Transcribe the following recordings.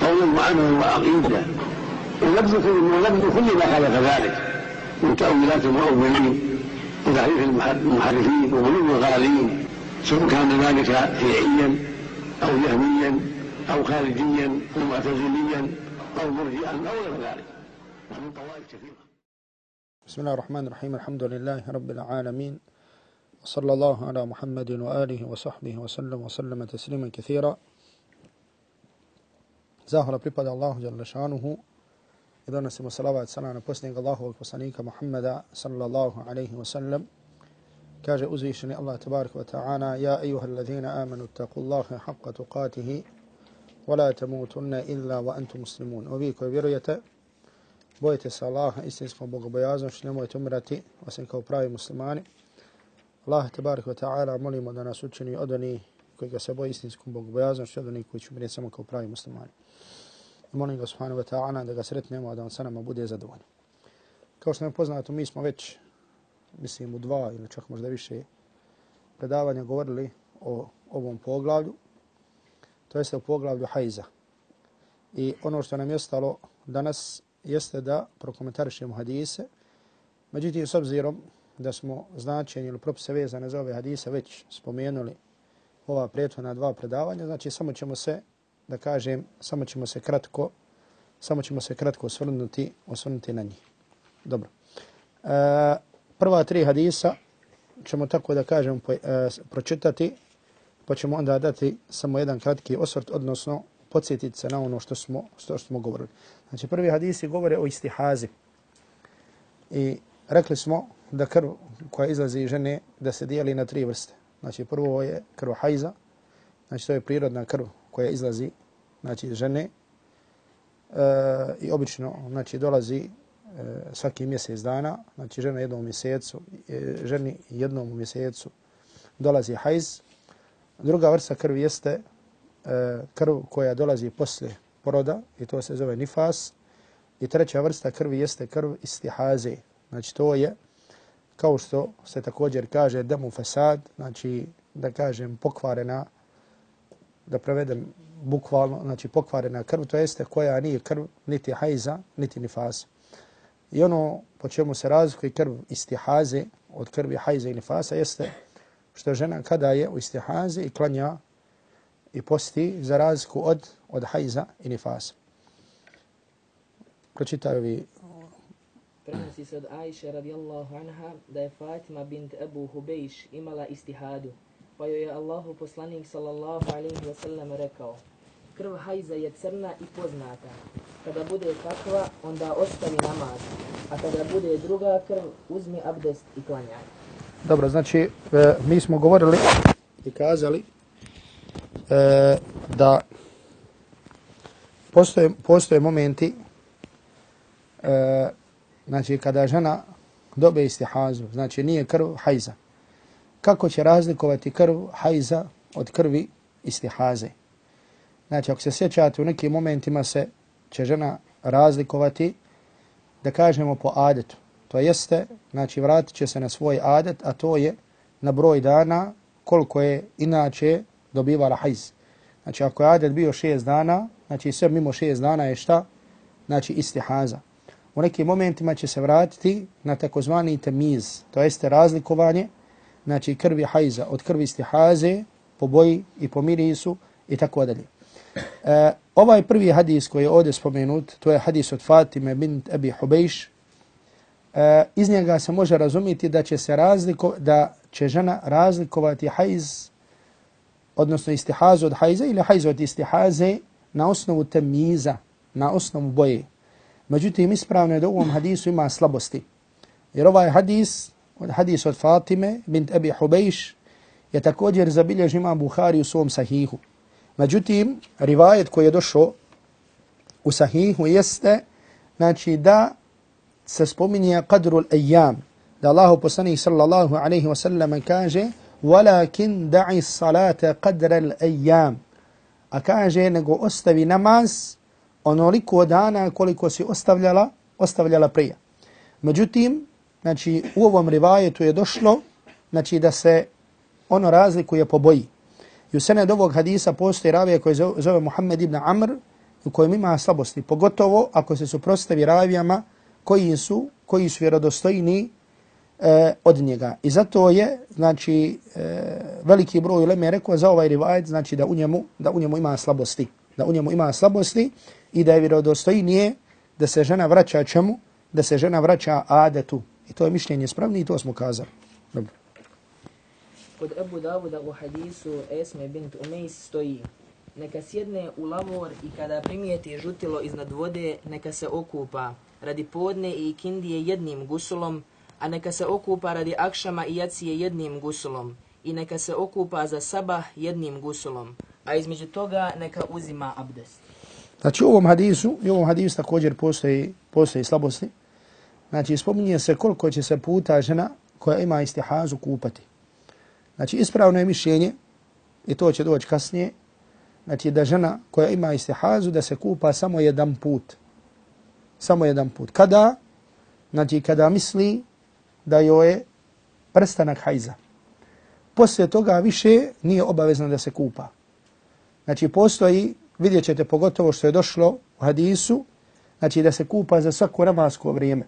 قولا وعملا وعقيده ولبذ كل ولبذ كل ما خالف ذلك من تأويلات المؤولين وتحريف المحرفين وغلو الغالين سواء كان ذلك شيعيا أو جهميا أو خارجيا أو معتزليا أو مرجئا أو غير ذلك. ومن طوائف كثيرة. بسم الله الرحمن الرحيم. الحمد لله رب العالمين. وصلى الله على محمد وآله وصحبه وسلم وسلم تسليما كثيرا. Zahvala pripada Allahu Đalešanuhu i donosimo salavat sana na posljednjeg Allahovog poslanika Muhammeda sallallahu alaihi wa sallam. Kaže uzvišeni Allah tabarik wa ta'ana Ja ejuha alladhina amanu taku Allahe haqqa tuqatihi wa la tamutunna illa wa antum muslimun. Ovi koji vjerujete, bojite se Allaha istinskom bogobojaznošću, nemojte umirati osim kao pravi muslimani. Allah tabarik wa ta'ala molimo da nas učini od onih koji ga se boji istinskom bogobojaznošću, od onih koji će umrijeti samo kao pravi muslimani molim ga subhanahu wa ta'ala da ga sretnemo, a da on sa nama bude zadovoljan. Kao što nam je poznato, mi smo već, mislim, u dva ili čak možda više predavanja govorili o ovom poglavlju, to jeste o poglavlju hajza. I ono što nam je ostalo danas jeste da prokomentarišemo hadise, međutim, s obzirom da smo značenje ili propise vezane za ove hadise već spomenuli ova prethodna dva predavanja, znači samo ćemo se da kažem, samo ćemo se kratko, samo ćemo se kratko osvrnuti, osvrnuti na njih. Dobro. E, prva tri hadisa ćemo tako da kažem po, e, pročitati, pa ćemo onda dati samo jedan kratki osvrt, odnosno podsjetiti se na ono što smo, što smo govorili. Znači, prvi hadisi govore o istihazi. I rekli smo da krv koja izlazi iz žene da se dijeli na tri vrste. Znači, prvo je krv hajza, znači to je prirodna krv koja izlazi znači žene. E, i obično znači dolazi e, svaki mjesec dana. Znači žena jednom mjesecu e, ženi jednom mjesecu dolazi hajz. Druga vrsta krvi jeste e, krv koja dolazi posle poroda i to se zove nifas. I treća vrsta krvi jeste krv istihaze. Znači to je kao što se također kaže demu fasad znači da kažem pokvarena da prevedem bukvalno, znači pokvarena krv, to jeste koja nije krv, niti hajza, niti nifasa. I ono po čemu se razlikuje krv istihaze od krvi hajza i nifasa jeste što žena kada je u istihaze i klanja i posti za razliku od, od hajza i nifasa. Pročitaju vi Prenosi se od Ajše radijallahu anha da je Fatima bint Abu Hubejš imala istihadu pa joj je Allahu poslanik sallallahu alaihi wa sallam rekao krv hajza je crna i poznata. Kada bude takva, onda ostavi namaz. A kada bude druga krv, uzmi abdest i klanjaj. Dobro, znači, e, mi smo govorili i kazali e, da postoje, postoje momenti e, znači, kada žena dobe istihazu, znači nije krv hajza kako će razlikovati krv hajza od krvi istihaze. Znači, ako se sjećate, u nekim momentima se će žena razlikovati, da kažemo po adetu. To jeste, znači, vratit će se na svoj adet, a to je na broj dana koliko je inače dobivala hajz. Znači, ako je adet bio šest dana, znači sve mimo šest dana je šta? Znači, istihaza. U nekim momentima će se vratiti na takozvani temiz, to jeste razlikovanje, znači krvi hajza od krvi istihaze po boji i po mirisu i tako dalje. E, ovaj prvi hadis koji je ovdje spomenut, to je hadis od Fatime bint Abi Hubejš, e, iz njega se može razumjeti da će se razliko, da će žena razlikovati hajz, odnosno istihazu od hajza ili hajz od istihaze na osnovu temiza, na osnovu boje. Međutim, ispravno je da u ovom hadisu ima slabosti. Jer ovaj hadis hadis od Fatime bint Abi Hubejš je također zabilježen imam Buhari u svom sahihu. Međutim, rivajet koji je došao u sahihu jeste znači da se spominje qadru al-ayyam da Allahu poslanih sallallahu alejhi ve sellem kaže وَلَكِنْ da'i salata قَدْرَ al-ayyam a kaže nego ostavi namaz onoliko dana koliko si ostavljala ostavljala prije međutim znači u ovom rivajetu je došlo znači da se ono razlikuje po boji i u sened ovog hadisa postoji ravija koji zove Muhammed ibn Amr u kojem ima slabosti, pogotovo ako se suprostavi ravijama koji su, koji su vjerodostojni e, od njega. I zato je, znači, e, veliki broj uleme rekao za ovaj rivajet, znači da u njemu, da u njemu ima slabosti. Da u njemu ima slabosti i da je vjerodostojnije da se žena vraća čemu? Da se žena vraća adetu. I to je mišljenje spravni i to smo kazali. Dobro. Kod Abu Davuda u hadisu Esme bint Umejs stoji Neka sjedne u lavor i kada primijeti žutilo iznad vode, neka se okupa radi podne i kindije jednim gusulom, a neka se okupa radi akšama i jacije jednim gusulom i neka se okupa za sabah jednim gusulom, a između toga neka uzima abdest. Znači u ovom hadisu, i u ovom hadisu također postoji, postoji slabosti. Znači spominje se koliko će se puta žena koja ima istihazu kupati. Znači ispravno je mišljenje, i to će doći kasnije, znači da žena koja ima istihazu da se kupa samo jedan put. Samo jedan put. Kada? Znači kada misli da joj je prestanak hajza. Poslije toga više nije obavezno da se kupa. Znači postoji, vidjet ćete pogotovo što je došlo u hadisu, znači da se kupa za svako ramasko vrijeme.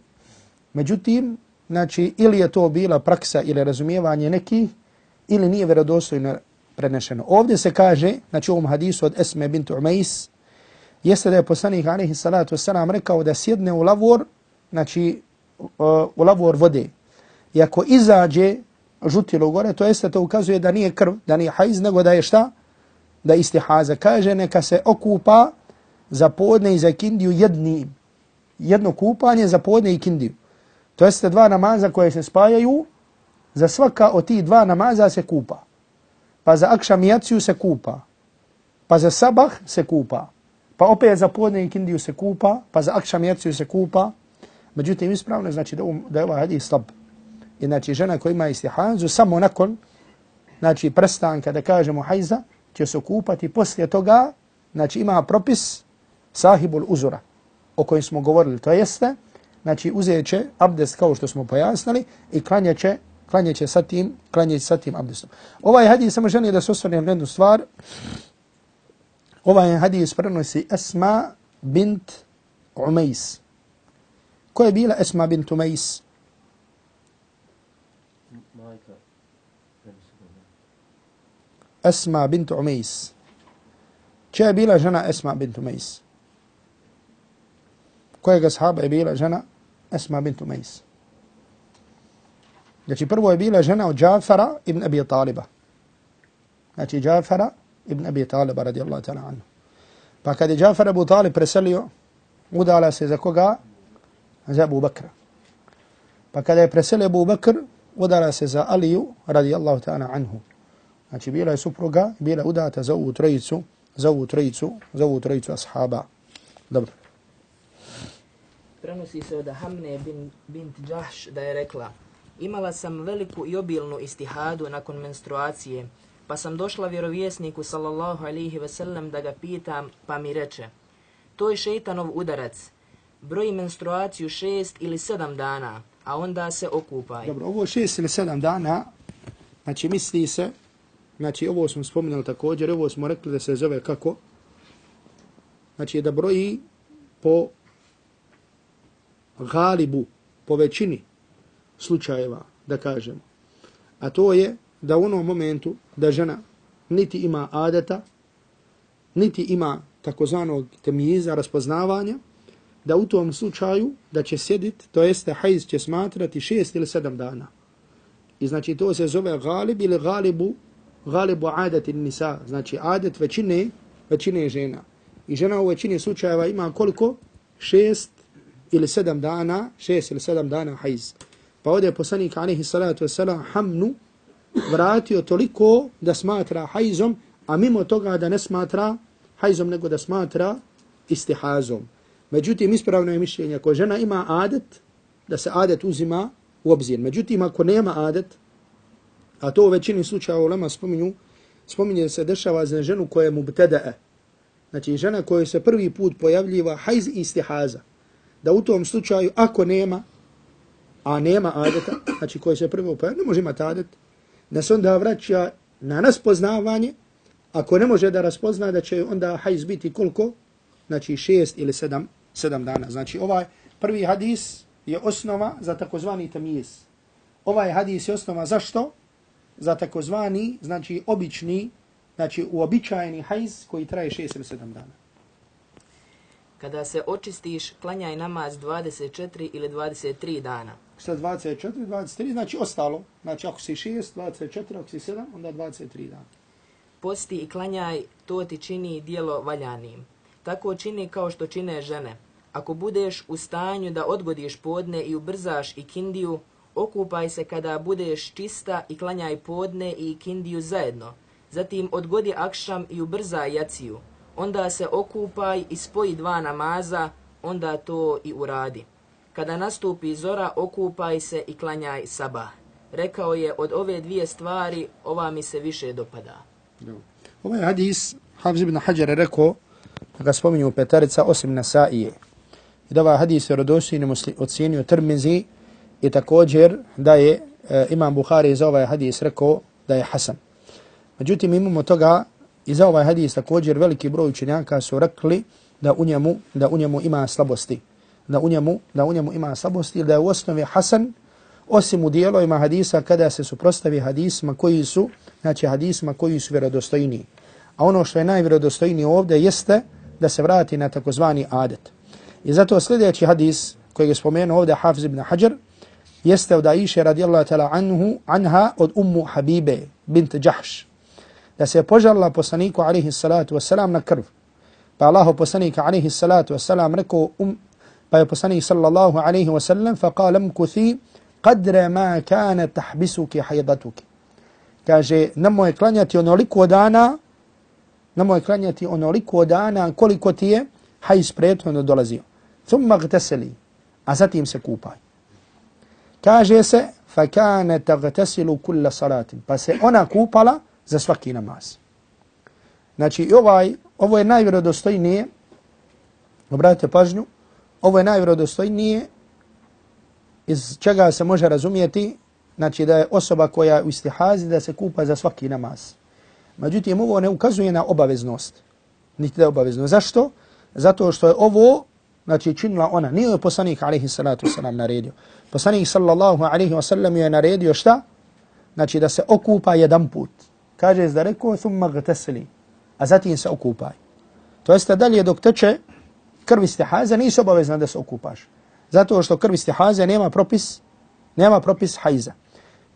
Međutim, znači ili je to bila praksa ili razumijevanje nekih, ili nije vjerodostojno prenešeno. Ovdje se kaže, znači u ovom hadisu od Esme bint Umejs, jeste da je poslanik alaihi salatu wasalam rekao da sjedne u lavor, znači u lavor vode. I ako izađe žutilo gore, to jeste to ukazuje da nije krv, da nije hajz, nego da je šta? Da istihaza. Kaže neka se okupa za podne i za kindiju jedni, jedno kupanje za podne i kindiju. To jeste dva namaza koje se spajaju, za svaka od tih dva namaza se kupa. Pa za akšam jaciju se kupa. Pa za sabah se kupa. Pa opet za podne i kindiju se kupa. Pa za akšam jaciju se kupa. Međutim, ispravno znači da, um, da je ovaj hadis slab. I znači žena koja ima istihanzu samo nakon znači prestanka da kažemo hajza će se kupati poslije toga znači ima propis sahibul uzura o kojem smo govorili. To jeste znači uzet će abdest kao što smo pojasnili i klanjaće klanjeće sa tim, klanjeće sa tim abdestom. Ovaj hadis samo želim da se osvrnem na jednu stvar. Ovaj hadis prenosi Esma bint Umejs. Ko je bila Esma bint Umejs? Bint Umejs. Če je bila žena Esma bint Umejs? Kojega sahaba je bila žena Esma bint Umejs? Znači prvo je bila žena od Džafara ibn Abi Taliba. Znači Džafara ibn Abi Taliba radijallahu ta'ala anhu. Pa kad je Džafar Abu Talib preselio, udala se za koga? Za Abu Bakra. Pa kada je preselio Abu Bakr, udala se za Aliju radijallahu ta'ala anhu. Znači bila je supruga, bila udata za ovu trojicu, za ovu trojicu, za ovu trojicu ashaba. Dobro. Prenosi se od Hamne bin, bint Jahš da je rekla, Imala sam veliku i obilnu istihadu nakon menstruacije, pa sam došla vjerovjesniku sallallahu alihi wasallam da ga pitam, pa mi reče, to je šeitanov udarac, broji menstruaciju šest ili sedam dana, a onda se okupaj. Dobro, ovo šest ili sedam dana, znači misli se, znači ovo smo spominjali također, ovo smo rekli da se zove kako, znači da broji po galibu, po većini, slučajeva, da kažemo. A to je da u onom momentu da žena niti ima adeta, niti ima takozvanog temiza, raspoznavanja, da u tom slučaju da će sjedit, to jeste hajz će smatrati šest ili sedam dana. I znači to se zove galib ili galibu, galibu adet nisa, znači adet većine, većine žena. I žena u većini slučajeva ima koliko? Šest ili sedam dana, šest ili sedam dana hajz. Pa ovdje je poslanik alaihi salatu wasalam hamnu vratio toliko da smatra hajzom, a mimo toga da ne smatra hajzom nego da smatra istihazom. Međutim, ispravno je mišljenje, ako žena ima adet, da se adet uzima u obzir. Međutim, ako nema adet, a to u većini slučaja u lema spominju, spominje se dešava za ženu koja je mubtedae. Znači, žena koja se prvi put pojavljiva hajz istihaza. Da u tom slučaju, ako nema, a nema adeta, znači koja se prvi pojavljiva, ne može imati adet, da se onda vraća na raspoznavanje, ako ne može da raspozna, da će onda hajz biti koliko? Znači šest ili sedam, sedam dana. Znači ovaj prvi hadis je osnova za takozvani tamijes. Ovaj hadis je osnova zašto? Za takozvani, znači obični, znači uobičajeni hajz koji traje šest ili sedam dana. Kada se očistiš, klanjaj namaz 24 ili 23 dana. Šta 24, 23, znači ostalo. Znači ako si 6, 24, ako si 7, onda 23 dana. Posti i klanjaj, to ti čini dijelo valjanim. Tako čini kao što čine žene. Ako budeš u stanju da odgodiš podne i ubrzaš i kindiju, okupaj se kada budeš čista i klanjaj podne i kindiju zajedno. Zatim odgodi akšam i ubrzaj jaciju. Onda se okupaj i spoji dva namaza, onda to i uradi. Kada nastupi zora, okupaj se i klanjaj sabah. Rekao je, od ove dvije stvari, ova mi se više dopada. Ovaj hadis, Hafiz ibn Hajar je rekao, ga spominju petarica osim Nasaije. I da ovaj hadis je muslim ocijenio Tirmizi i također da je e, Imam Buhari za ovaj hadis rekao da je Hasan. Međutim, imamo toga i za ovaj hadis također veliki broj učenjaka su rekli da u njemu, da u njemu ima slabosti. Da u njemu, da u njemu ima slabosti da je u osnovi Hasan osim u dijelovima hadisa kada se suprostavi hadisma koji su, znači hadisma koji su vjerodostojni. A ono što je najvjerodostojniji ovdje jeste da se vrati na takozvani adet. I zato sljedeći hadis koji je spomenuo ovdje Hafiz ibn Hajar jeste od Aisha radijallahu ta'ala anhu, anha od ummu Habibe bint Jahš. Da se požarila poslaniku alaihi salatu wasalam na krv. Pa Allaho poslanika alaihi salatu wasalam rekao um, pa je poslanik sallallahu alaihi wasallam fa kalam kuthi qadre ma kane tahbisuki hajdatuki. Kaže, nemoj klanjati onoliko dana nemoj klanjati onoliko dana koliko ti je hajz prethodno dolazio. Thumma gteseli, a zatim se kupaj. Kaže se, fakane tagtasilu tagtesilu kulla salatin, pa se ona kupala za svaki namaz. Znači, ovaj, ovo je najvjerodostojnije, obratite pažnju, ovo je najvjerodostojnije iz čega se može razumijeti, znači da je osoba koja u istihazi da se kupa za svaki namaz. Međutim, ovo ne ukazuje na obaveznost. Niti da je obavezno. Zašto? Zato što je ovo, znači, činila ona. Nije joj poslanik, alaihi salatu wasalam, naredio. Poslanik, sallallahu alaihi wasallam, je naredio šta? Znači, da se okupa jedan put. Kaže, da rekao, thumma gtesli, A zatim se okupaj. To jeste dalje dok teče krv istihaza, nisi obavezna da se okupaš. Zato što krv istihaza nema propis, nema propis hajza.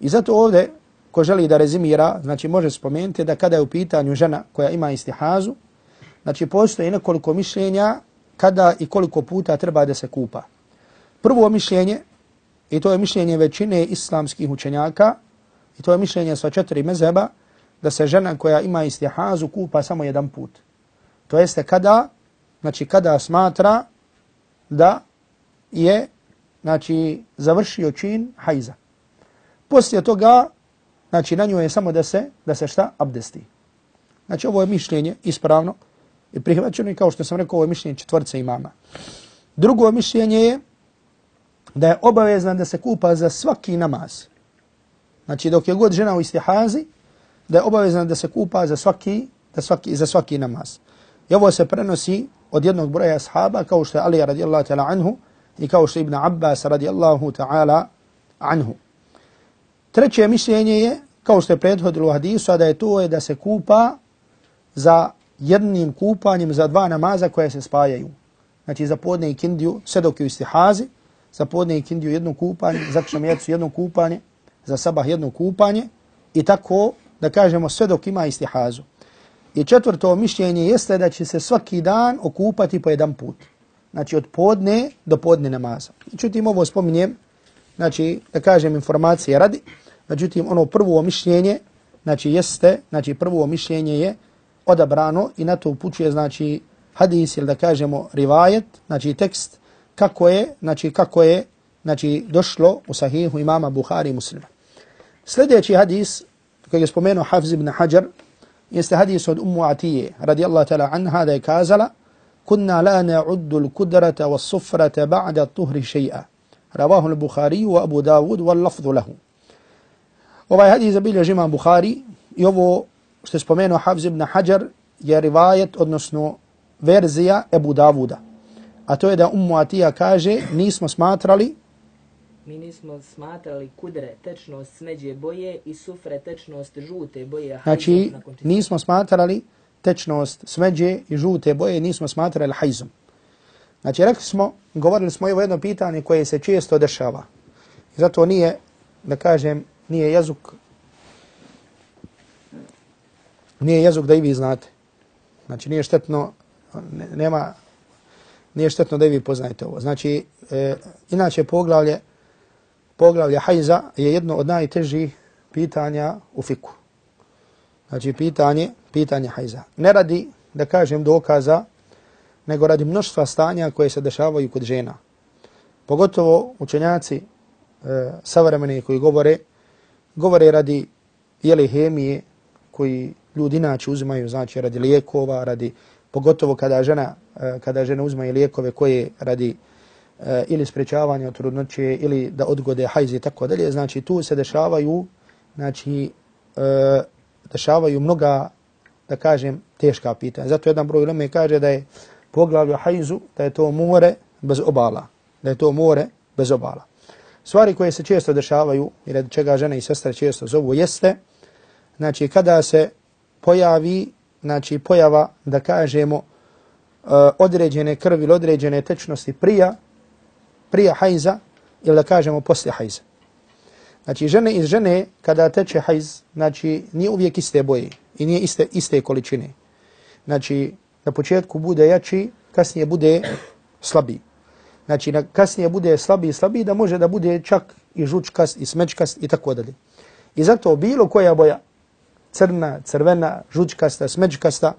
I zato ovdje ko želi da rezimira, znači može spomenuti da kada je u pitanju žena koja ima istihazu, znači postoji nekoliko mišljenja kada i koliko puta treba da se kupa. Prvo mišljenje, i to je mišljenje većine islamskih učenjaka, i to je mišljenje sva četiri mezeba, da se žena koja ima istihazu kupa samo jedan put. To jeste kada, znači kada smatra da je znači završio čin hajza. Poslije toga Znači, na njoj je samo da se, da se šta? Abdesti. Znači, ovo je mišljenje ispravno i prihvaćeno je, kao što sam rekao, ovo je mišljenje četvrce imama. Drugo mišljenje je da je obavezan da se kupa za svaki namaz. Znači, dok je god žena u istihazi, da je obavezan da se kupa za svaki, da svaki, za svaki namaz. I ovo se prenosi od jednog broja ashaba, kao što je Ali radijallahu ta'ala anhu i kao što je Ibn Abbas radijallahu ta'ala anhu. Treće mišljenje je, kao što je prethodilo u hadisu, a da je to je da se kupa za jednim kupanjem za dva namaza koje se spajaju. Znači za podne i kindiju, sve dok je u istihazi, za podne i kindiju jedno kupanje, za kšamjecu jedno kupanje, za sabah jedno kupanje i tako da kažemo sve dok ima istihazu. I četvrto mišljenje jeste da će se svaki dan okupati po jedan put. Znači od podne do podne namaza. Čutim ovo spominjem, znači da kažem informacije radi, Međutim, ono prvo mišljenje, znači jeste, znači prvo mišljenje je odabrano i na to upućuje, znači, hadis ili da kažemo rivajet, znači tekst kako je, znači kako je, znači došlo u sahihu imama Buhari i muslima. Sljedeći hadis koji je spomenuo Hafiz ibn Hajar jeste hadis od Ummu Atije radijallahu ta'ala anha da je kazala kunna la na'uddu al-kudrata was-sufrata ba'da at-tuhri shay'a rawahu al-Bukhari wa Abu Dawud wal lafdhu lahu Ovaj hadis zabilježi imam Bukhari i ovo što je spomenuo Hafiz ibn Hajar je rivajet, odnosno verzija Ebu Davuda. A to je da Ummu Atija kaže, nismo smatrali Mi nismo smatrali kudre tečnost smeđe boje i sufre tečnost žute boje. Znači, hajzom čista. nismo smatrali tečnost smeđe i žute boje, nismo smatrali hajzom. Znači, rekli smo, govorili smo ovo jedno pitanje koje se često dešava. Zato nije, da kažem, nije jezuk, nije jezog da i vi znate. Znači, nije štetno, ne, nema, nije štetno da i vi poznajete ovo. Znači, e, inače poglavlje, poglavlje hajza je jedno od najtežih pitanja u fiku. Znači, pitanje, pitanje hajza. Ne radi, da kažem, dokaza, nego radi mnoštva stanja koje se dešavaju kod žena. Pogotovo učenjaci e, savremeni koji govore, govore radi jeli hemije koji ljudi inače uzimaju, znači radi lijekova, radi pogotovo kada žena, e, kada žena i lijekove koje radi e, ili sprečavanja trudnoće ili da odgode hajz i tako dalje, znači tu se dešavaju, znači e, dešavaju mnoga, da kažem, teška pitanja. Zato jedan broj uleme kaže da je poglavlje hajzu, da je to more bez obala. Da je to more bez obala. Stvari koje se često dešavaju, i radi čega žene i sestre često zovu, jeste, znači kada se pojavi, znači pojava, da kažemo, e, određene krvi ili određene tečnosti prija, prija hajza, ili da kažemo poslije hajza. Znači žene iz žene, kada teče hajz, znači nije uvijek iste boje i nije iste, iste količine. Znači, na početku bude jači, kasnije bude slabiji. Znači, na kasnije bude slabiji i slabiji, da može da bude čak i žučkast i smečkast i tako dalje. I zato bilo koja boja, crna, crvena, žučkasta, smeđkasta,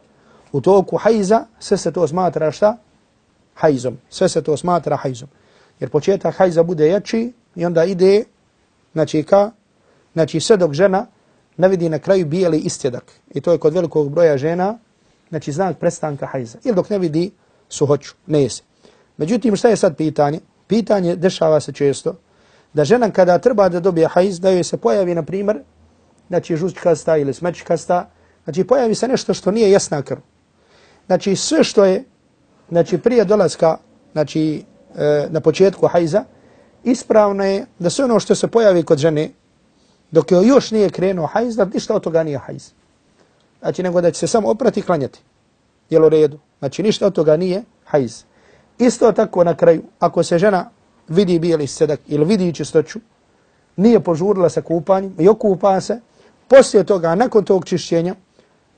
u toku hajza, sve se to smatra šta? Hajzom. Sve se to smatra hajzom. Jer početak hajza bude jači i onda ide, znači ka, znači sve dok žena ne vidi na kraju bijeli istjedak. I to je kod velikog broja žena, znači znak prestanka hajza. Ili dok ne vidi suhoću, ne jese. Međutim, šta je sad pitanje? Pitanje dešava se često da žena kada treba da dobije hajz, da joj se pojavi, na primjer, znači žućkasta ili smečkasta, znači pojavi se nešto što nije jasna krv. Znači sve što je, znači prije dolaska, znači e, na početku hajza, ispravno je da sve ono što se pojavi kod žene, dok joj još nije krenuo hajz, da ništa od toga nije hajz. Znači nego da će se samo oprati i klanjati. Jel u redu? Znači ništa od toga nije hajz. Isto tako na kraju, ako se žena vidi bijeli sedak ili vidi čistoću, nije požurila sa kupanjem i okupa se, poslije toga, nakon tog čišćenja,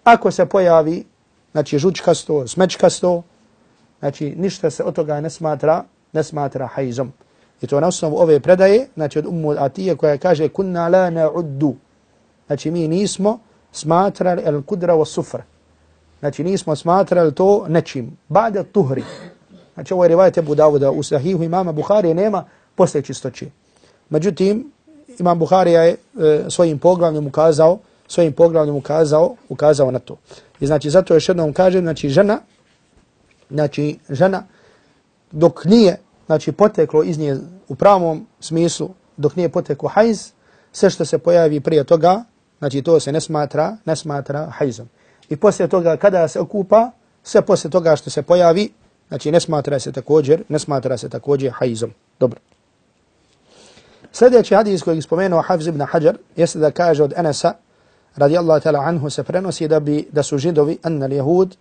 ako se pojavi, znači žučkasto, smečkasto, znači ništa se od toga ne smatra, ne smatra hajzom. I to na osnovu ove predaje, znači od Ummu Atije koja kaže kunna la na'uddu. Znači mi nismo smatrali el kudra wa sufr. Znači nismo smatrali to nečim. Bada tuhri. Znači ovo je rivajte Budavuda u sahihu imama Buhari nema posle čistoće. Međutim, imam Buharija je e, svojim poglavljom ukazao, svojim poglavljom ukazao, ukazao na to. I znači zato još jednom kažem, znači žena, znači žena dok nije znači poteklo iz nje u pravom smislu, dok nije poteklo hajz, sve što se pojavi prije toga, znači to se ne smatra, ne smatra hajzom. I poslije toga kada se okupa, sve poslije toga što se pojavi, znači ne smatra se također, ne smatra se također hajzom. Dobro. Sljedeći hadis koji je spomenuo Hafiz ibn Hajar jeste da kaže od Anasa radijallahu ta'ala anhu se prenosi da bi da su židovi anna jehud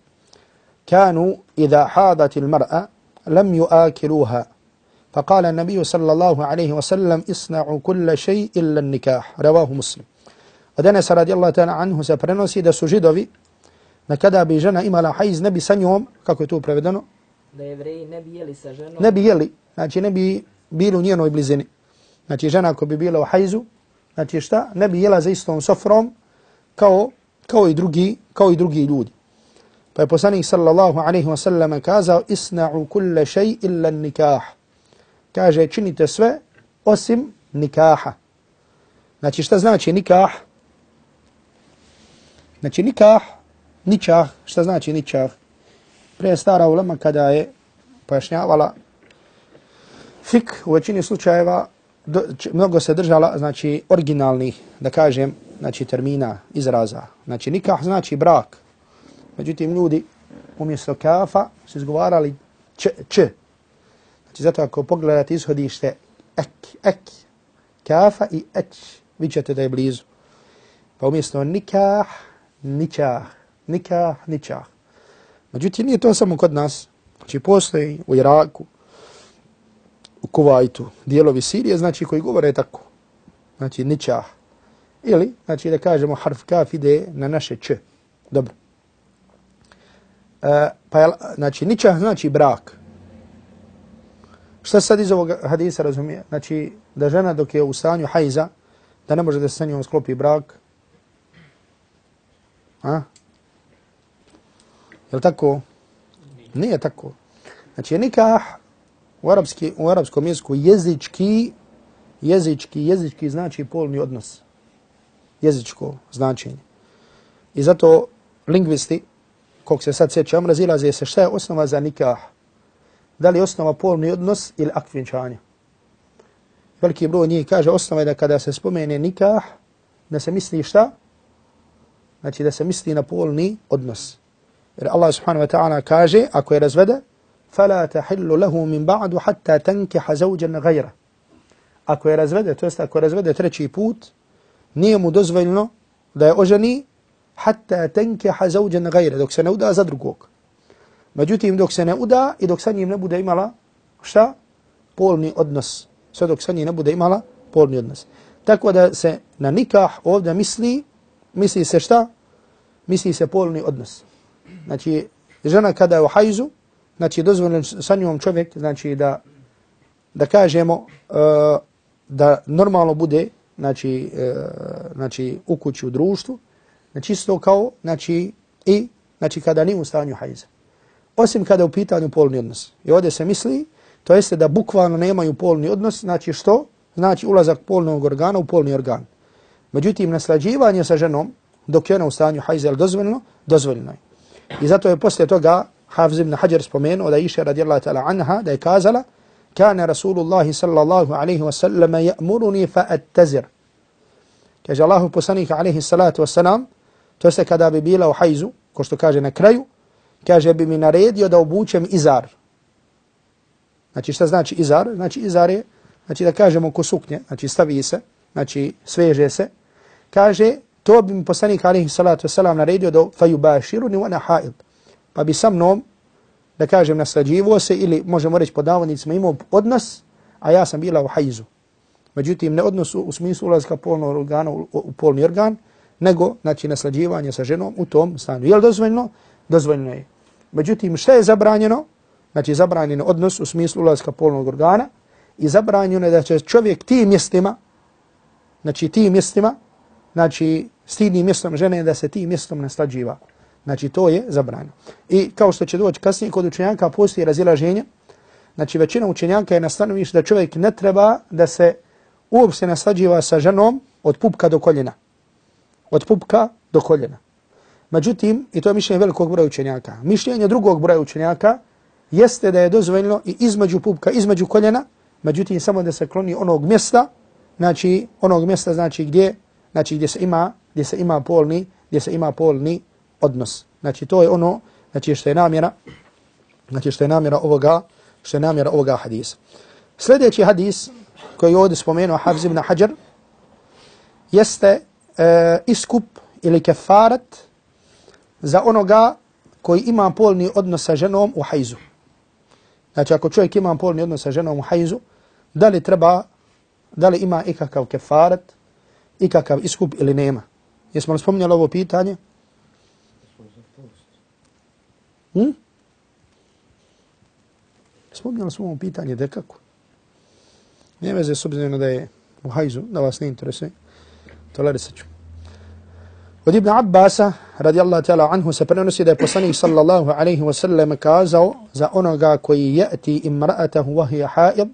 kanu idha hadat il mar'a lam yuakiluha فقال النبي صلى الله عليه وسلم اصنعوا كل شيء إلا النكاح رواه مسلم Od Enesa radijallahu ta'ala anhu se prenosi da su židovi na kada bi žena imala hajz ne bi sa njom, kako je to prevedeno? Da jevreji ne bi jeli sa ženom. Ne bi jeli, znači ne bi bili u njenoj blizini. Znači žena ako bi bila u hajzu, znači šta? Ne bi jela za istom sofrom kao, kao, i drugi, kao i drugi ljudi. Pa je poslanik sallallahu alaihi wa sallam kazao isna'u kulle šej illa nikah. Kaže činite sve osim nikaha. Znači šta znači nikah? Znači nikah, ničah, šta znači ničah? Prije stara ulema kada je pojašnjavala fik u većini slučajeva do, č, mnogo se držala znači originalnih, da kažem, znači termina, izraza. Znači nikah znači brak. Međutim, ljudi umjesto kafa su izgovarali č, č. Znači zato ako pogledate ishodište ek, ek, kafa i eć, vi ćete da je blizu. Pa umjesto nikah, ničah, nikah, ničah. Međutim, nije to samo kod nas. Znači postoji u Iraku, u Kuvajtu, dijelovi Sirije, znači koji govore tako. Znači ničah. Ili, znači da kažemo harf kaf ide na naše č. Dobro. E, pa je, znači ničah znači brak. Šta sad iz ovog hadisa razumije? Znači da žena dok je u stanju hajza, da ne može da se sa njom sklopi brak. A? Je li tako? Nije tako. Znači nikah u, arapski, u arapskom jeziku jezički, jezički, jezički znači polni odnos. Jezičko značenje. I zato lingvisti, kog se sad sjećam, razilaze se šta je osnova za nikah. Da li je osnova polni odnos ili akt vjenčanja. Veliki broj njih kaže osnova je da kada se spomene nikah, da se misli šta? Znači da se misli na polni odnos. Jer Allah subhanahu wa ta'ala kaže, ako je razvede, فلا تحل له من بعد حتى تنكح زوجا غيره ako je razvede, to jest ako je razvede treći put, nije mu dozvoljno da je oženi hatta tenkeha zauđen gajre, dok se ne uda za drugog. Međutim, dok se ne uda i dok sa njim ne bude imala, šta? Polni odnos. Sve dok sa njim ne bude imala polni odnos. Tako da se na nikah ovdje misli, misli se šta? Misli se polni odnos. Znači, žena kada je u hajzu, znači dozvoljeno sa njom čovjek, znači da, da kažemo uh, da normalno bude, znači, uh, znači u kući u društvu, znači isto kao, znači i, znači kada nije u stanju hajza. Osim kada je u pitanju polni odnos. I ovdje se misli, to jeste da bukvalno nemaju polni odnos, znači što? Znači ulazak polnog organa u polni organ. Međutim, naslađivanje sa ženom, dok je ona u stanju hajza, je dozvoljeno? Dozvoljeno je. I zato je poslije toga Hafiz ibn Hajar spomenuo da iša radijallahu ta'ala anha da je kazala kana Rasulullah sallallahu alaihi wa sallam ja'muruni fa attazir. Kaže Allahu poslanik alaihi salatu wa salam, to se kada bi bila u hajzu, ko što kaže na kraju, kaže bi mi naredio da obučem izar. Znači šta znači izar? Znači izar je, znači da kažemo ko suknje, znači stavi se, znači sveže se. Kaže, to bi mi poslanik alaihi salatu wa salam naredio da fa yubashiruni wa na haid pa bi sa mnom, da kažem, naslađivo se ili možemo reći pod navodnicima imao odnos, a ja sam bila u hajzu. Međutim, ne odnos u, smislu ulazka polnog organa u, u polni organ, nego znači naslađivanje sa ženom u tom stanu. Je li dozvoljno? Dozvoljno je. Međutim, šta je zabranjeno? Znači, zabranjeno odnos u smislu ulazka polnog organa i zabranjeno je da će čovjek tim mjestima, znači tim mjestima, znači stidnim mjestom žene da se tim mjestom naslađiva. Znači to je zabranjeno. I kao što će doći kasnije kod učenjaka postoji razilaženje. Znači većina učenjaka je nastanoviš da čovjek ne treba da se uopšte naslađiva sa ženom od pupka do koljena. Od pupka do koljena. Međutim, i to je mišljenje velikog broja učenjaka. Mišljenje drugog broja učenjaka jeste da je dozvoljeno i između pupka, između koljena, međutim samo da se kloni onog mjesta, znači onog mjesta znači gdje, znači gdje se ima, gdje se ima polni, gdje se ima polni odnos. Znači to je ono, znači što je namjera, znači što je namjera ovoga, što je namjera ovoga hadisa. Sljedeći hadis koji je ovdje spomenuo Hafz ibn Hajar jeste e, iskup ili kefarat za onoga koji ima polni odnos sa ženom u hajzu. Znači ako čovjek ima polni odnos sa ženom u hajzu, da li treba, da li ima ikakav kefarat, ikakav iskup ili nema. Jesmo li spominjali ovo pitanje? Hm? Spomnjali smo ovo pitanje, dekako. Nije veze s obzirom da je u hajzu, da vas ne interesuje. Tolerisat ću. Od Ibn Abbasa, radijallahu ta'ala anhu, se prenosi da je poslanik sallallahu alaihi wa sallam kazao za onoga koji jeti imra'atahu vahija haid,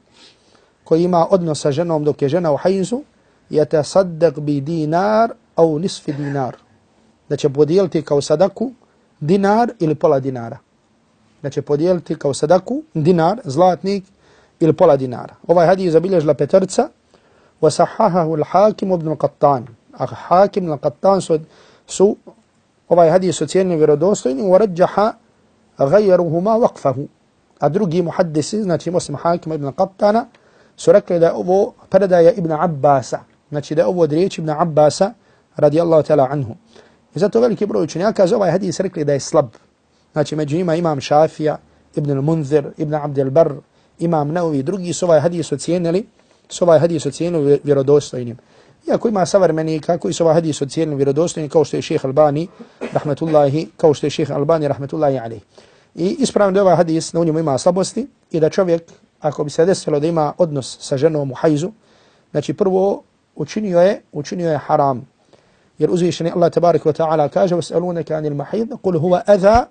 koji ima odnos sa ženom dok je žena u hajzu, jete saddaq bi dinar au nisfi dinar. Da će podijeliti kao sadaku dinar ili pola dinara. Da će podijeliti kao sadaku dinar, zlatnik ili pola dinara. Ovaj hadij zabilježila petarca, وصححه الحاكم ابن القطان حاكم ابن القطان su, su ovaj hadis ocijenili vjerodostojni ورجح غيرهما وقفه a drugi muhaddisi znači muslim hakim ibn Qattana su rekli da ovo predaja ibn Abbasa znači da ovo od riječi ibn Abbasa radijallahu ta'ala anhu i zato veliki broj učenjaka za ovaj hadis rekli da je slab znači među njima imam Šafija ibn al-Munzir ibn Abd al-Bar imam Nawawi drugi su ovaj hadis ocijenili su ovaj hadis ocijenili vjerodostojnim. Iako ima savremenika koji su ovaj hadis ocijenili vjerodostojnim kao što je šeheh Albani, rahmetullahi, kao što je šeheh Albani, rahmetullahi alaih. I ispravno da ovaj hadis na njemu ima slabosti i da čovjek, ako bi se desilo da ima odnos sa ženom u hajzu, znači prvo učinio je, učinio je haram Jer uzvišeni Allah tabarik wa ta'ala kaže وَسْأَلُونَكَ عَنِ الْمَحِيض قُلْ هُوَ أَذَا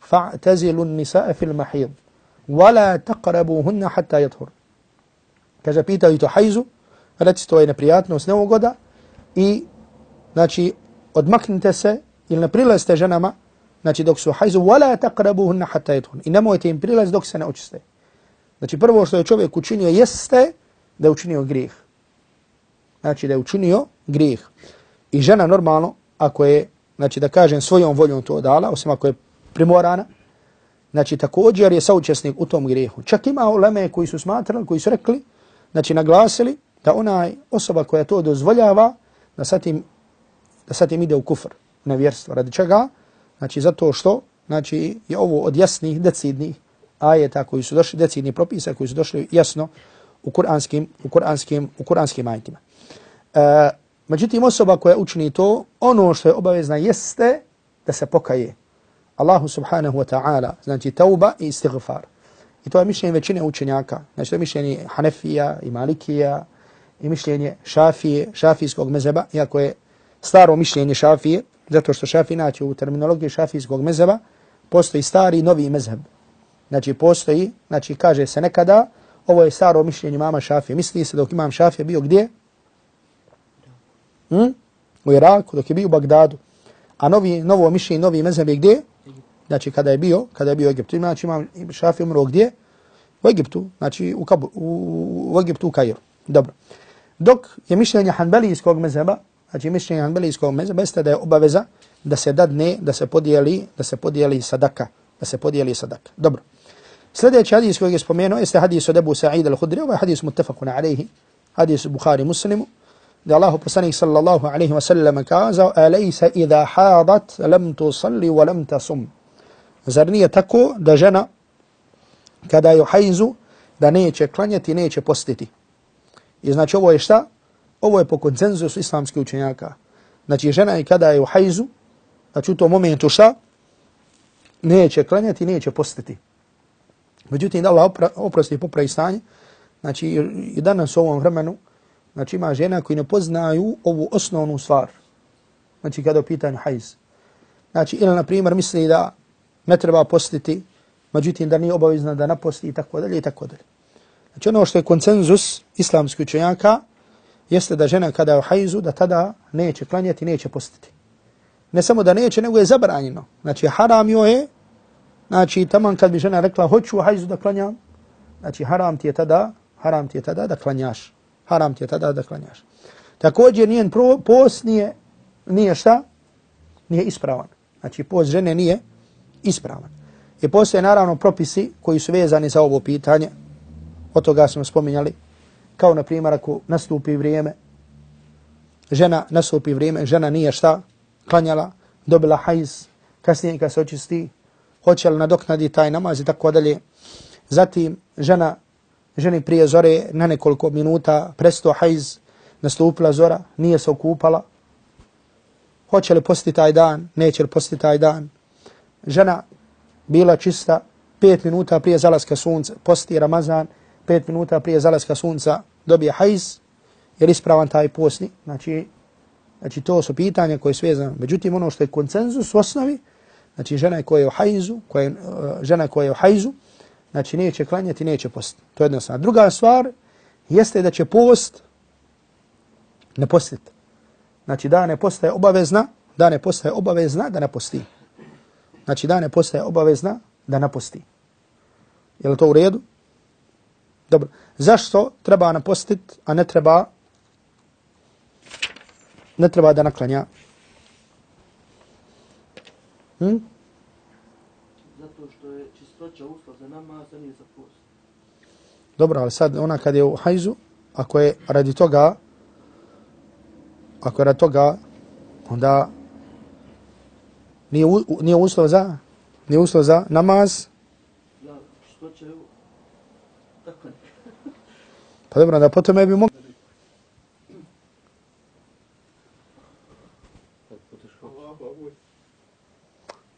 فَاعْتَزِلُوا النِّسَاءَ فِي الْمَحِيض وَلَا تَقْرَبُوهُنَّ حَتَّى يَطْهُرُ Kaže, pitaju to hajzu, reci to je neprijatnost, neugoda i, znači, odmaknite se ili ne prilazite ženama, znači, dok su hajzu, wala taqrabuhunna hatta yadhun. I nemojte im prilaz dok se ne očiste. Znači, prvo što je čovjek učinio jeste da je učinio grijeh. Znači, da je učinio grijeh. I žena normalno, ako je, znači, da kažem, svojom voljom to dala, osim ako je primorana, znači, također je saučesnik u tom grijehu. Čak ima uleme koji su smatrali, koji su rekli, znači naglasili da onaj osoba koja to dozvoljava da sa tim, da sa tim ide u kufr, nevjerstvo. Radi čega? Znači zato što znači, je ovo od jasnih, decidnih ajeta koji su došli, decidnih propisa koji su došli jasno u kuranskim, u kuranskim, u kuranskim ajetima. E, međutim, osoba koja učini to, ono što je obavezna jeste da se pokaje. Allahu subhanahu wa ta'ala, znači tauba i istighfar. I to je mišljenje većine učenjaka. Znači to je mišljenje Hanefija i Malikija i mišljenje Šafije, šafijskog mezeba, iako je staro mišljenje Šafije, zato što Šafij, znači u terminologiji šafijskog mezeba, postoji stari i novi mezheb. Znači postoji, znači kaže se nekada, ovo je staro mišljenje mama Šafije. Misli se dok imam Šafije bio gdje? Hm? U Iraku, dok je bio u Bagdadu. A novi, novo mišljenje, novi mezheb je gdje? znači kada je bio, kada je bio u Egiptu, znači imam Šafi umro gdje? U Egiptu, znači u, Kabu, u, u Egiptu u Kairu. Dobro. Dok je mišljenje Hanbelijskog mezeba, znači mišljenje Hanbelijskog mezeba jeste da je obaveza da se dadne, da se podijeli, da se podijeli sadaka, da se podijeli sadaka. Dobro. Sljedeći hadis koji je spomenuo jeste hadis od Ebu Sa'id al-Hudri, ovaj hadis mutafakun alaihi, hadis Bukhari muslimu, da Allahu poslanik sallallahu alaihi wa sallam kazao, alejsa idha hadat lam tusalli wa lam tasum. Zar nije tako da žena kada je u hajzu da neće klanjati, neće postiti? I znači ovo je šta? Ovo je po koncenzusu islamskih učenjaka. Znači žena je kada je u hajzu, znači u tom momentu šta? Neće klanjati, neće postiti. Međutim, da Allah oprosti i popravi stanje, znači i danas u ovom vremenu, znači ima žena koji ne poznaju ovu osnovnu stvar. Znači kada je pitanje hajz. Znači ili na primjer misli da ne treba postiti, međutim da nije obavezna da naposti i tako dalje i tako dalje. Znači ono što je koncenzus islamskih učenjaka jeste da žena kada je u hajzu da tada neće klanjati, neće postiti. Ne samo da neće, nego je zabranjeno. Znači haram joj je, znači taman kad bi žena rekla hoću u hajzu da klanjam, znači haram ti je tada, haram ti je tada da klanjaš. Haram ti je tada da klanjaš. Također njen post nije, nije šta? Nije ispravan. Znači post žene nije, ispravan. I postoje naravno propisi koji su vezani za ovo pitanje, O toga smo spominjali, kao na primjer ako nastupi vrijeme, žena nastupi vrijeme, žena nije šta, klanjala, dobila hajz, kasnije kad se očisti, hoće li nadoknadi taj namaz i tako dalje. Zatim žena, ženi prije zore na nekoliko minuta presto hajz, nastupila zora, nije se okupala, hoće li postiti taj dan, neće li postiti taj dan, žena bila čista pet minuta prije zalaska sunca, posti Ramazan, pet minuta prije zalaska sunca dobije hajz, jer ispravan taj posni, znači Znači to su pitanja koje su vezane. Međutim, ono što je koncenzus u osnovi, znači žena koja je u hajzu, koja je, eh, žena koja je u hajzu, znači neće klanjati, neće post. To je jedna stvar. Druga stvar jeste da će post ne postiti. Znači da ne postaje obavezna, da ne postaje obavezna da ne posti. Znači da ne postaje obavezna da ne posti. Je li to u redu? Dobro. Zašto treba napostiti, a ne treba ne treba da naklanja? Hm? Zato što je čistoća uslov za namaz, a nije za post. Dobro, ali sad ona kad je u hajzu, ako je radi toga, ako je radi toga, onda nije, u, nije uslov za, nije uslov za namaz, Ja, čistoća je u... Tako pa dobro, da potom je bi mogli.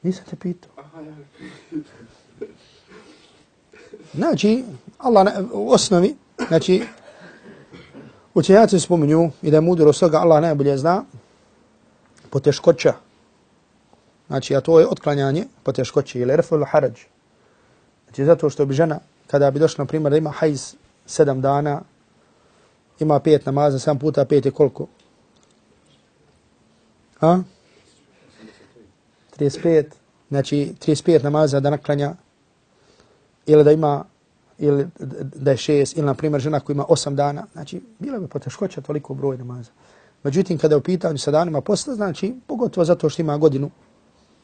Nisam te pitao. Znači, Allah na, u osnovi, znači, učenjaci spominju i da je mudro s Allah najbolje zna poteškoća. Znači, a to je otklanjanje poteškoće ili reful harađ. Znači, zato što bi žena, kada bi došla, na primjer, da ima hajz sedam dana, ima pet namaza, sedam puta pet je koliko? A? 35, znači 35 namaza da naklanja, ili da ima, ili da je šest, ili na primjer žena koja ima osam dana, znači bilo bi poteškoća toliko broj namaza. Međutim, kada je u pitanju sa danima posla, znači, pogotovo zato što ima godinu,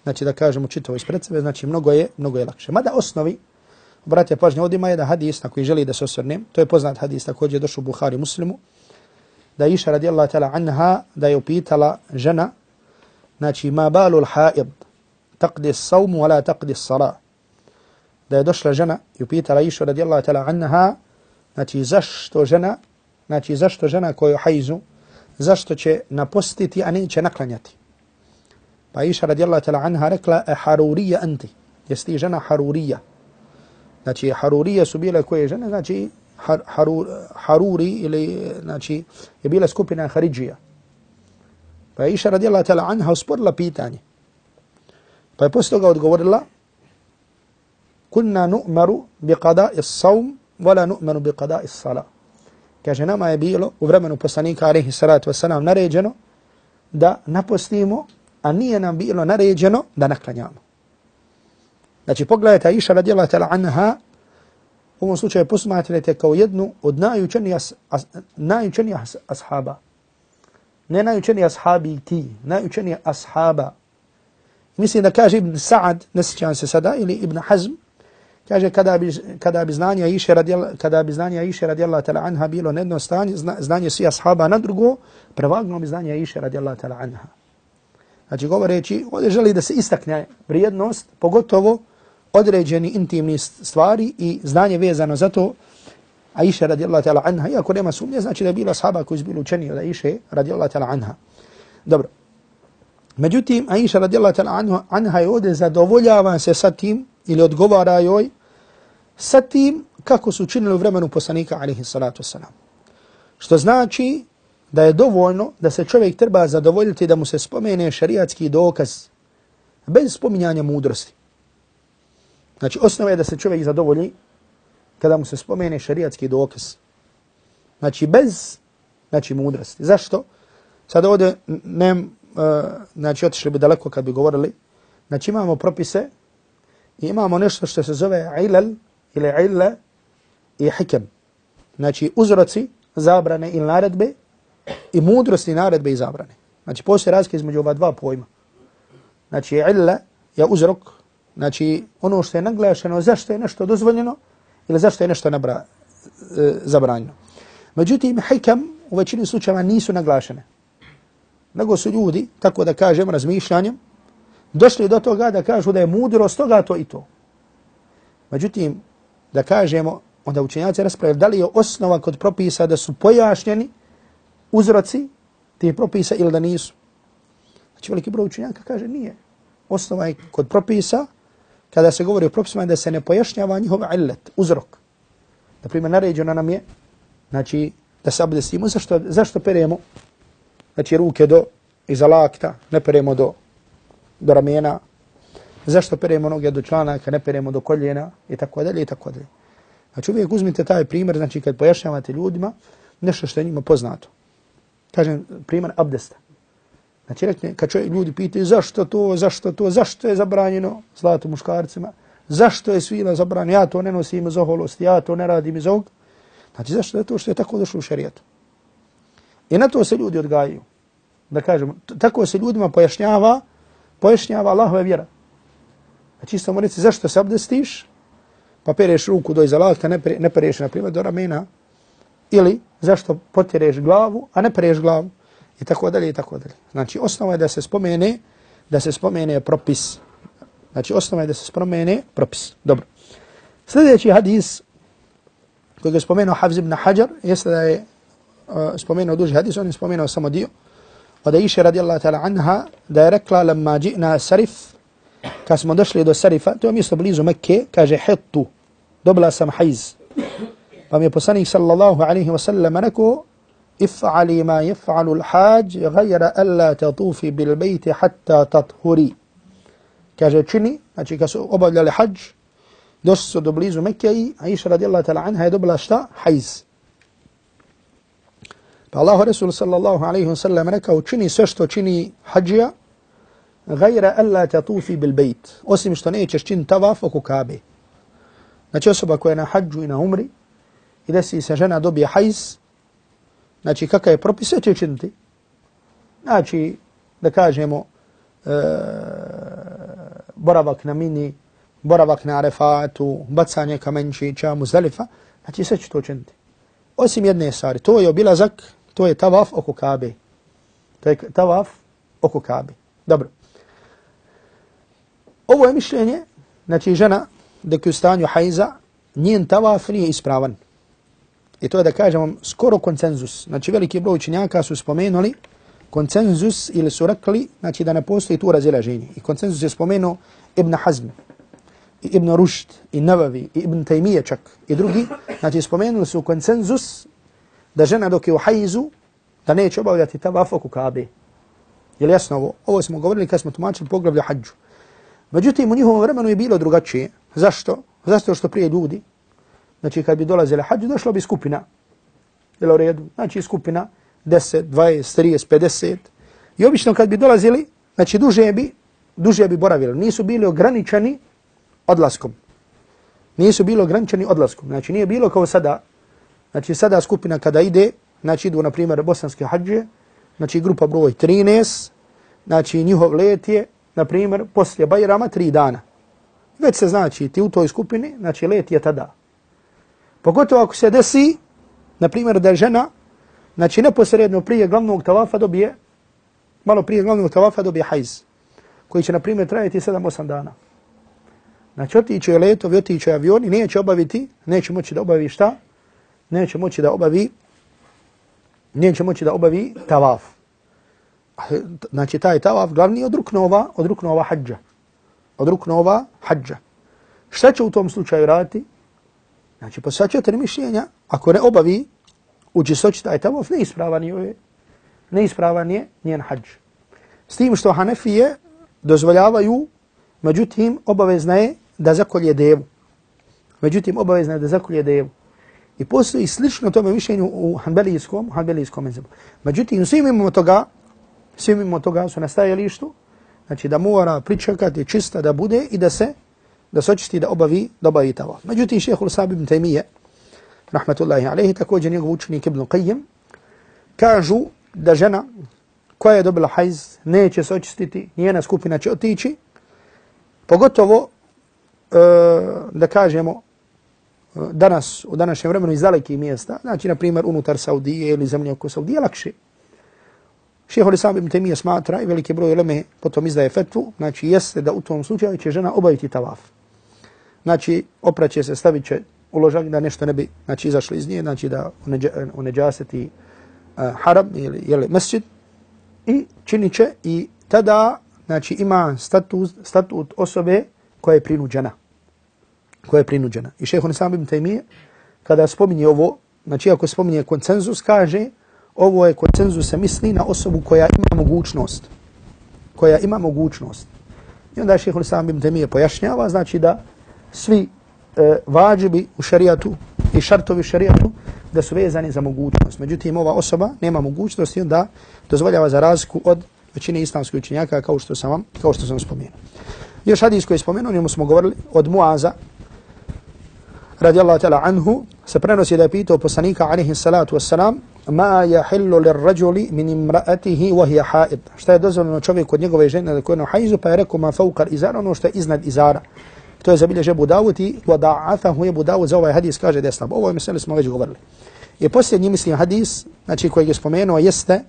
znači da kažemo čitavo ispred sebe, znači mnogo je, mnogo je lakše. Mada osnovi, obratite pažnje, ovdje ima jedan hadis na koji želi da se osvrnem, to je poznat hadis, također je došao u Buhari muslimu, da je iša radijallahu ta'ala anha, da je upitala žena, znači ma balu ha'id, taqdi s-sawmu, wala taqdi salat. Da je došla žena i upitala Išu radijallahu ta'ala anha, znači zašto žena, znači zašto žena koju hajzu, zašto će napostiti, a neće naklanjati. Pa iša radijallahu ta'ala anha rekla, e harurija anti, jesi žena harurija. Znači harurije su bile koje žene, znači har, harur, haruri ili znači je bila skupina Haridžija. Pa je iša radijallahu ta'ala anha usporila pitanje. Pa je posto ga odgovorila bi qada'i s-sawm wala nu'maru bi qada'i s-sala. Kaže nama je bilo u vremenu poslanika alaihi salatu wasalam naređeno da napostimo, a nije nam bilo naređeno da naklanjamo. Znači pogledajte Aisha radijallahu ta'ala anha u ovom slučaju posmatrajte kao jednu od najučenijih as, as, najučenijih as, ashaba. Ne najučeniji ashabi ti, najučeniji ashaba. Mislim da kaže Ibn Sa'ad, ne sjećam se sada, ili Ibn Hazm, kaže kada bi, kada bi znanje Aisha radijallahu kada bi znanje Aisha radijallahu ta'ala anha bilo na jedno stanje, zna, znanje svi ashaba na drugo, prevagnulo bi znanje Aisha radijallahu ta'ala anha. Znači govoreći, ovdje želi da se istakne vrijednost, pogotovo određeni intimni stvari i znanje vezano za to, Aisha radijallahu ta'ala anha, iako nema sumnje, znači da je bila ashaba koji su bili učeni od Aisha radijallahu ta'ala anha. Dobro. Međutim, Aisha radijallahu ta'ala anha je ovdje zadovoljava se sa tim ili odgovara joj sa tim kako su učinili u vremenu poslanika alihi salatu wasalam. Što znači da je dovoljno da se čovjek treba zadovoljiti da mu se spomene šariatski dokaz bez spominjanja mudrosti. Znači, osnova je da se čovjek zadovolji kada mu se spomene šariatski dokaz. Znači, bez znači, mudrosti. Zašto? Sad ovdje nem, uh, znači, otišli bi daleko kad bi govorili. Znači, imamo propise i imamo nešto što se zove ilal ili illa i hikem. Znači, uzroci, zabrane ili naredbe i mudrosti naredbe i zabrane. Znači, postoje razlike između ova dva pojma. Znači, illa je uzrok, znači, ono što je naglašeno, zašto je nešto dozvoljeno ili zašto je nešto nabra, e, zabranjeno. Međutim, hikam u većini slučajeva nisu naglašene. Nego su ljudi, tako da kažem, razmišljanjem, došli do toga da kažu da je mudrost toga to i to. Međutim, da kažemo, onda učenjaci raspravljaju da li je osnova kod propisa da su pojašnjeni uzroci tih propisa ili da nisu. Znači veliki broj učenjaka kaže nije. Osnova je kod propisa, kada se govori o propisima, da se ne pojašnjava njihov illet, uzrok. Na primjer, naređeno nam je, znači, da se abdestimo. Zašto, zašto peremo znači, ruke do, iza lakta, ne peremo do, do ramena, zašto peremo noge do članaka, ne peremo do koljena i tako dalje i tako dalje. Znači uvijek uzmite taj primjer, znači kad pojašnjavate ljudima nešto što je njima poznato. Kažem primjer abdesta. Znači rekne, kad čovjek ljudi pitaju zašto to, zašto to, zašto je zabranjeno zlato muškarcima, zašto je svila zabranjeno, ja to ne nosim iz oholosti, ja to ne radim iz ovog. Znači zašto je to što je tako došlo u šarijetu. I na to se ljudi odgajaju. Da kažemo, tako se ljudima pojašnjava, pojašnjava Allahove vjera. Znači isto mu reći zašto se abdestiš, pa pereš ruku do iza lakta, ne, pre, ne pereš na primjer do ramena, ili zašto potjereš glavu, a ne pereš glavu, i tako dalje, i tako dalje. Znači osnova je da se spomene, da se spomene propis. Znači osnova je da se spomene propis. Dobro. Sljedeći hadis koji je spomenuo Hafz ibn Hajar, jeste da je uh, spomenuo duži hadis, on je spomenuo samo dio. Od Aisha radijallahu ta'ala anha, da je rekla, lamma dži'na sarif, kad smo došli do Sarifa, to je mjesto blizu Mekke, kaže Hittu, dobila sam hajz. Pa mi je poslanik sallallahu alaihi wa sallam rekao, ma yaf'alu al-hajj ghayra alla tatufi bil bayt hatta tathuri. Kaže čini, znači kad su obavljali hađ, došli su do blizu Mekke i Aisha radijallahu ta'ala anha je dobila šta? Hajz. Pa Allah Resul sallallahu alaihi wa sallam rekao, čini sve što čini hađija, gajra alla tatufi bil bejt. Osim što nećeš čin tavaf oko kabe. Znači osoba koja je na hađu i na umri i desi se žena dobije hajz, znači kakav je propis, sve će činiti. Znači, da kažemo, e, boravak na mini, boravak na arefatu, bacanje kamenčića, muzdalifa, znači sve će to činiti. Osim jedne stvari, to je obilazak, to je tavaf oko kabe. To je tavaf oko kabe. Dobro. Ovo je mišljenje, znači žena, dok je u stanju hajza, njen tavaf nije ispravan. I to je da kažem skoro koncenzus. Znači veliki broj učenjaka su spomenuli koncenzus ili su rekli znači, da ne postoji tu razilaženje. I koncenzus je spomenuo Ibn Hazm, i Ibn Rushd, i Navavi, i Ibn Taymiye čak, i drugi. Znači spomenuli su koncenzus da žena dok je u hajzu, da neće obavljati tavaf oko kabe. Je li jasno ovo? Ovo smo govorili kad smo tumačili poglavlju hađu. Međutim, u njihovom vremenu je bilo drugačije. Zašto? Zašto što prije ljudi, znači kad bi dolazili hađu, došla bi skupina. Jel u redu? Znači skupina 10, 20, 30, 50. I obično kad bi dolazili, znači duže bi, duže bi boravili. Nisu bili ograničeni odlaskom. Nisu bili ograničeni odlaskom. Znači nije bilo kao sada. Znači sada skupina kada ide, znači idu na primjer bosanske hađe, znači grupa broj 13, znači njihov let je na primjer, poslije Bajrama tri dana. Već se znači ti u toj skupini, znači let je tada. Pogotovo ako se desi, na primjer, da je žena, znači neposredno prije glavnog tavafa dobije, malo prije glavnog tavafa dobije hajz, koji će, na primjer, trajati 7-8 dana. Znači, otiće letovi, otiće avion i neće obaviti, neće moći da obavi šta? Neće moći da obavi, neće moći da obavi tavaf znači taj tavaf glavni od ruknova, od ruknova hađa. Od ruknova hađa. Šta će u tom slučaju raditi? Znači, po sva četiri mišljenja, ako ne obavi u čistoći taj tavaf, neispravan je, neispravan je njen hađ. S tim što Hanefije dozvoljavaju, međutim, obavezna je da zakolje devu. Međutim, obavezna je da zakolje devu. I postoji slično tome mišljenju u hanbelijskom, hanbelijskom mezebu. Međutim, svim imamo toga, svi mimo toga su na stajalištu, znači da mora pričekati čista da bude i da se da se očisti da obavi, da obavi tavaf. Međutim, šehe Hulusab ibn Taymiye, rahmatullahi alaihi, također njegov učenik ibn Qayyim, kažu da žena koja je dobila hajz neće se očistiti, njena skupina će otići, pogotovo e, da kažemo e, danas, u današnjem vremenu iz dalekih mjesta, znači na primjer unutar Saudije ili zemlje oko Saudije, lakše. Šehol Islam ibn Temije smatra i veliki broj leme potom izdaje fetvu, znači jeste da u tom slučaju će žena obaviti tavaf. Znači opraće se, stavit će uložak da nešto ne bi znači, izašlo iz nje, znači da uneđaseti uh, haram ili jeli, mesjid i činit će i tada znači, ima status, statut osobe koja je prinuđena. Koja je prinuđena. I šehol Islam ibn Temije kada spominje ovo, znači ako spominje koncenzus, kaže ovo je koncenzus se misli na osobu koja ima mogućnost. Koja ima mogućnost. I onda šehol sam bim temije pojašnjava, znači da svi e, vađibi u šarijatu i šartovi šarijatu da su vezani za mogućnost. Međutim, ova osoba nema mogućnost i da dozvoljava za razliku od većine islamskih učenjaka kao što sam vam, kao što sam spomenuo. Još hadis koji je spomenuo, njemu smo govorili od Muaza, radijallahu ta'ala anhu, se prenosi da je pitao poslanika alaihi salatu wassalam, ma yahillu lirrajuli min imraatihi wa hiya haid. Šta je dozvoljeno čovjeku od njegove žene da koje hajzu, pa je rekao ma fawqa izar, ono što je iznad izara. To je zabilježe Abu Dawud i wada'athahu je Abu Dawud za ovaj hadis kaže da je slab. Ovo je mislim smo već govorili. I posljednji mislim hadis, znači koji je spomenuo jeste,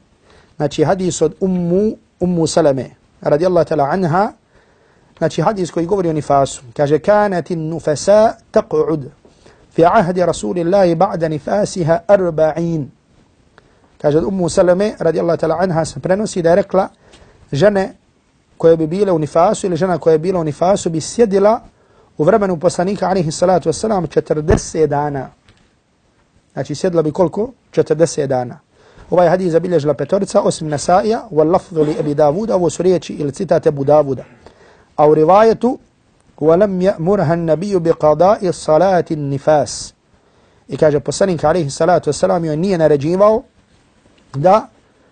znači hadis od ummu, ummu salame, radijallahu ta'ala anha, znači hadis koji govori o nifasu. Kaže, kanati nufasa taq'ud fi ahdi rasulillahi ba'da nifasiha arba'in. Kaže, ummu salame, radijallahu ta'ala anha, se prenosi da je rekla, žene koje bi bile u nifasu ili žena koja je bila u nifasu bi sjedila u vremenu poslanika alaihi salatu wasalam 40 dana. Znači sjedla bi koliko? 40 dana. Ovaj hadis zabilježila petorica osim Nasaija wal li Abi Davuda, ovo su riječi ili citate Abu Davuda. A u rivajetu ولم يأمرها النبي بقضاء صلاة النفاس i kaže poslanik alejhi salatu vesselam joj nije naređivao da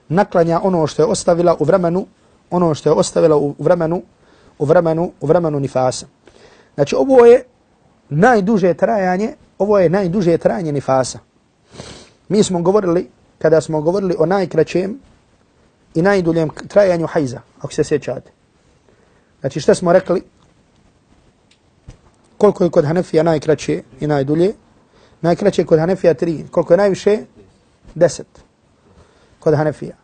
naklanja ono što je ostavila u vremenu ono što je ostavila u vremenu u vremenu u vremenu nifasa znači ovo je najduže trajanje ovo je najduže trajanje nifasa mi smo govorili kada smo govorili o najkraćem i najduljem trajanju hajza ako se sjećate znači šta smo rekli koliko je kod Hanefija najkraće i najdulje? Najkraće kod Hanefija 3. Koliko je najviše? Deset. Kod Hanefija.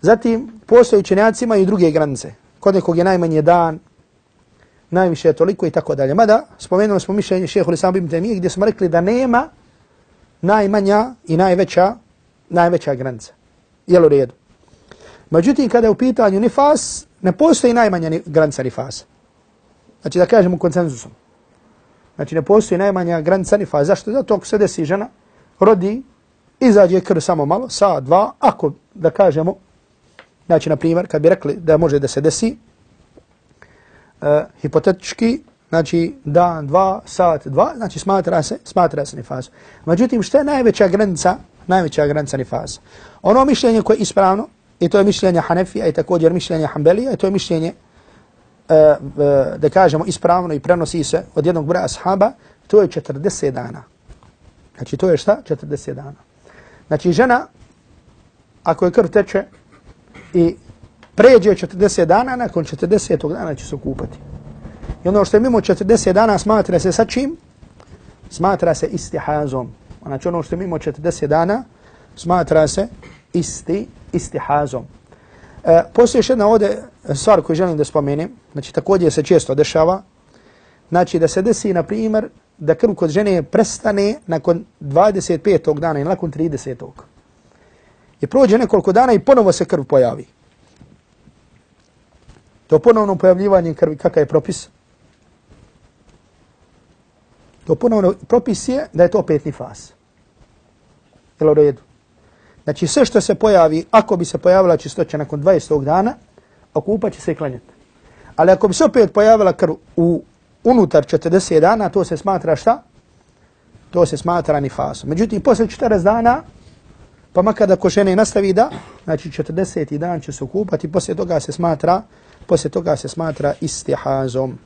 Zatim, postoji učenjaci imaju druge granice. Kod nekog je najmanje dan, najviše je toliko i tako dalje. Mada, spomenuli smo mišljenje šehu Lisam Bim Temije gdje smo rekli da nema najmanja i najveća, najveća granica. Jel u redu? Međutim, kada je u pitanju nifas, ne postoji najmanja granica nifasa. Znači da kažemo koncenzusom. Znači ne postoji najmanja granica nifasa. Zašto? Zato ako se desi žena, rodi, izađe krv samo malo, sa dva, ako da kažemo, znači na primjer, kad bi rekli da može da se desi, uh, hipotetički, znači dan, dva, sat, dva, znači smatra se, smatra se nifazu. Međutim, što je najveća granica, najveća granica nifaza? Ono mišljenje koje je ispravno, i to je mišljenje Hanefija i također mišljenje Hanbelija, i to je mišljenje E, da kažemo ispravno i prenosi se od jednog broja ashaba, to je 40 dana. Znači to je šta? 40 dana. Znači žena, ako je krv teče i pređe 40 dana, nakon 40. dana će se kupati. I ono što je mimo 40 dana smatra se sa čim? Smatra se istihazom. Znači ono što je mimo 40 dana smatra se isti, istihazom. E, poslije još jedna ovdje stvar koju želim da spomenem, znači također se često dešava, znači da se desi, na primjer, da krv kod žene prestane nakon 25. dana i nakon 30. I prođe nekoliko dana i ponovo se krv pojavi. To ponovno pojavljivanje krvi, kakav je propis? To ponovno propis je da je to petni faz. Jel u redu? Znači sve što se pojavi, ako bi se pojavila čistoća nakon 20. dana, okupat će se i klanjati. Ali ako bi se opet pojavila krv u unutar 40 dana, to se smatra šta? To se smatra nifasom. Međutim, posle 40 dana, pa makar da ko žene nastavi da, znači 40. dan će se okupati, poslije toga se smatra, poslije toga se smatra istihazom.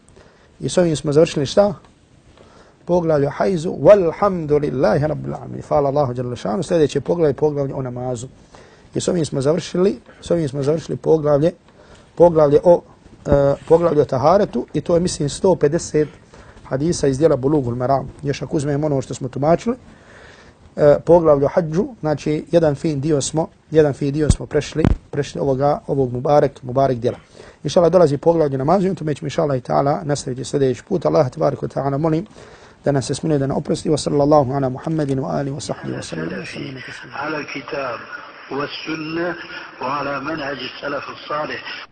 I s ovim smo završili šta? poglavlje hajzu, walhamdulillahi rabbil alamin. Hvala Allahu dželle šanu. Sljedeće poglavlje poglavlje o namazu. I s ovim smo završili, s ovim smo završili poglavlje, poglavlje o poglavlje o taharetu i to je mislim 150 hadisa iz djela Bulugul Maram. Još ako uzmemo ono što smo tumačili, uh, poglavlje o hađu, znači jedan fin dio smo, jedan fin dio smo prešli, prešli ovoga, ovog mubarek, mubarek djela. Inša dolazi poglavlje namazu, i to mi ćemo inša Allah i ta'ala nastaviti sljedeći put. Allah, tabarik wa ta'ala, molim, da nas se smiluje da na oprosti wa sallallahu ala Muhammedin wa ali wa sahbihi wa sallam على الكتاب والسنة وعلى منهج السلف الصالح